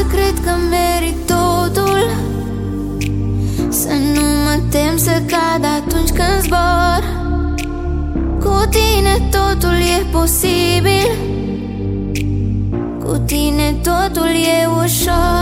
cred că merit totul. Să nu mă tem să cad atunci când zbor. Cu tine totul e posibil. Cu tine totul e ușor.